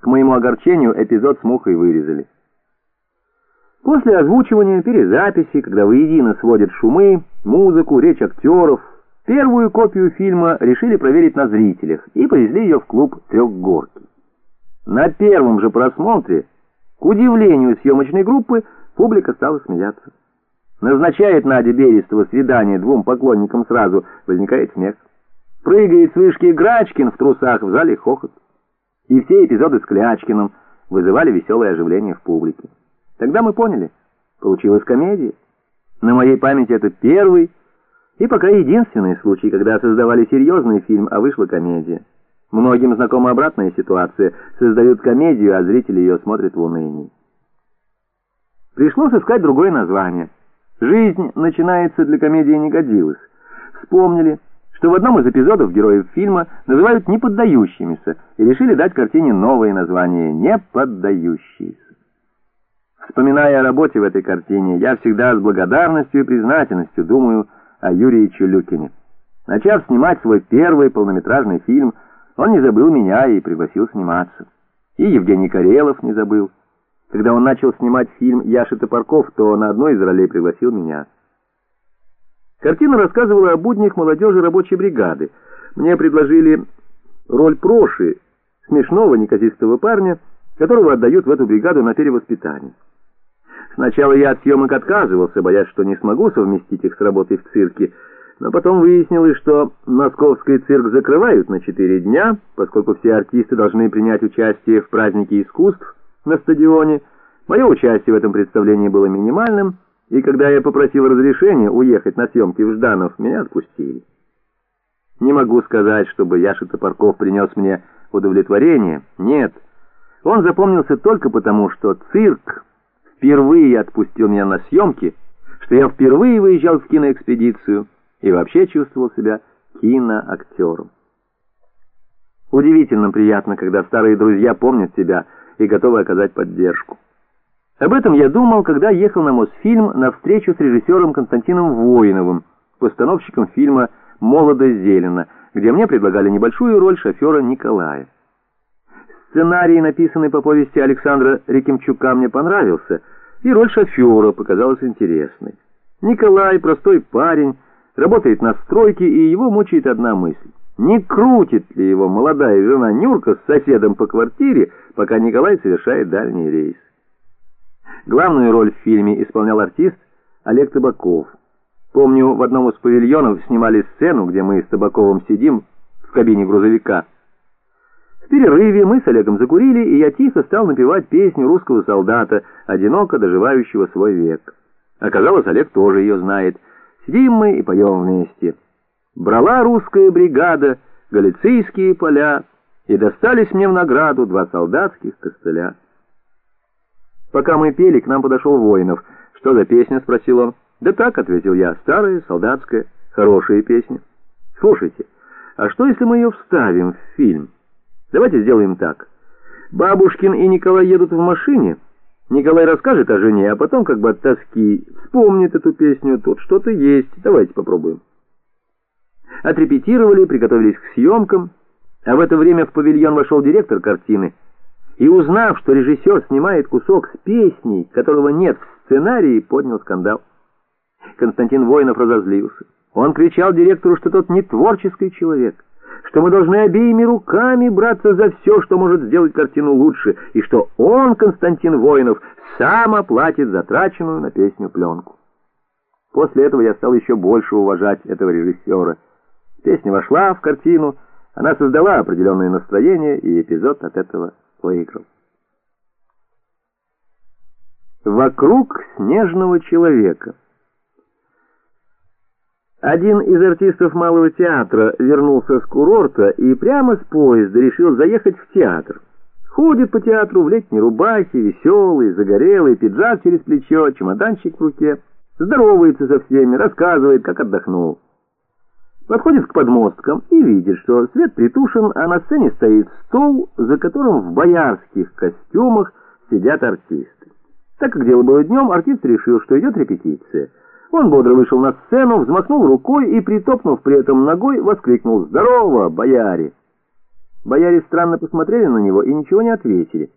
К моему огорчению эпизод с мухой вырезали. После озвучивания, перезаписи, когда воедино сводят шумы, музыку, речь актеров, первую копию фильма решили проверить на зрителях и повезли ее в клуб «Трехгорки». На первом же просмотре, к удивлению съемочной группы, публика стала смеяться. Назначает Надя Берестова свидание двум поклонникам сразу, возникает смех. Прыгает с вышки Грачкин в трусах, в зале хохот. И все эпизоды с Клячкиным вызывали веселое оживление в публике. Тогда мы поняли, получилась комедия. На моей памяти это первый и пока единственный случай, когда создавали серьезный фильм, а вышла комедия. Многим знакома обратная ситуация. Создают комедию, а зрители ее смотрят в унынии. Пришлось искать другое название. «Жизнь начинается» для комедии не годилась. Вспомнили, что в одном из эпизодов героев фильма называют «неподдающимися» и решили дать картине новое название «Неподдающиеся». Вспоминая о работе в этой картине, я всегда с благодарностью и признательностью думаю о Юрии Чулюкине. Начав снимать свой первый полнометражный фильм, он не забыл меня и пригласил сниматься. И Евгений Карелов не забыл. Когда он начал снимать фильм «Яши Топорков», то на одной из ролей пригласил меня. Картина рассказывала о буднях молодежи рабочей бригады. Мне предложили роль Проши, смешного неказистого парня, которого отдают в эту бригаду на перевоспитание. Сначала я от съемок отказывался, боясь, что не смогу совместить их с работой в цирке, но потом выяснилось, что московский цирк закрывают на четыре дня, поскольку все артисты должны принять участие в празднике искусств на стадионе. Мое участие в этом представлении было минимальным, и когда я попросил разрешения уехать на съемки в Жданов, меня отпустили. Не могу сказать, чтобы Яша Топорков принес мне удовлетворение. Нет, он запомнился только потому, что цирк впервые отпустил меня на съемки, что я впервые выезжал в киноэкспедицию и вообще чувствовал себя киноактером. Удивительно приятно, когда старые друзья помнят тебя и готовы оказать поддержку. Об этом я думал, когда ехал на Мосфильм на встречу с режиссером Константином Воиновым, постановщиком фильма «Молодость зелено», где мне предлагали небольшую роль шофера Николая. Сценарий, написанный по повести Александра Рекимчука, мне понравился, и роль шофера показалась интересной. Николай, простой парень, работает на стройке, и его мучает одна мысль. Не крутит ли его молодая жена Нюрка с соседом по квартире, пока Николай совершает дальний рейс? Главную роль в фильме исполнял артист Олег Табаков. Помню, в одном из павильонов снимали сцену, где мы с Табаковым сидим в кабине грузовика. В перерыве мы с Олегом закурили, и я тихо стал напевать песню русского солдата, одиноко доживающего свой век. Оказалось, Олег тоже ее знает. Сидим мы и поем вместе. Брала русская бригада галицийские поля, и достались мне в награду два солдатских костыля. Пока мы пели, к нам подошел Воинов. «Что за песня?» — спросил он. «Да так», — ответил я, — «старая, солдатская, хорошая песня». «Слушайте, а что, если мы ее вставим в фильм? Давайте сделаем так. Бабушкин и Николай едут в машине. Николай расскажет о жене, а потом, как бы от тоски, вспомнит эту песню. Тут что-то есть. Давайте попробуем». Отрепетировали, приготовились к съемкам, а в это время в павильон вошел директор картины — и, узнав, что режиссер снимает кусок с песней, которого нет в сценарии, поднял скандал. Константин Воинов разозлился. Он кричал директору, что тот не творческий человек, что мы должны обеими руками браться за все, что может сделать картину лучше, и что он, Константин Воинов, сам оплатит затраченную на песню пленку. После этого я стал еще больше уважать этого режиссера. Песня вошла в картину, она создала определенное настроение, и эпизод от этого выиграл. Вокруг снежного человека. Один из артистов Малого театра вернулся с курорта и прямо с поезда решил заехать в театр. Ходит по театру в летней рубахе, веселый, загорелый, пиджак через плечо, чемоданчик в руке. Здоровается со всеми, рассказывает, как отдохнул. Подходит к подмосткам и видит, что свет притушен, а на сцене стоит стол, за которым в боярских костюмах сидят артисты. Так как дело было днем, артист решил, что идет репетиция. Он бодро вышел на сцену, взмахнул рукой и, притопнув при этом ногой, воскликнул «Здорово, бояре!». Бояре странно посмотрели на него и ничего не ответили.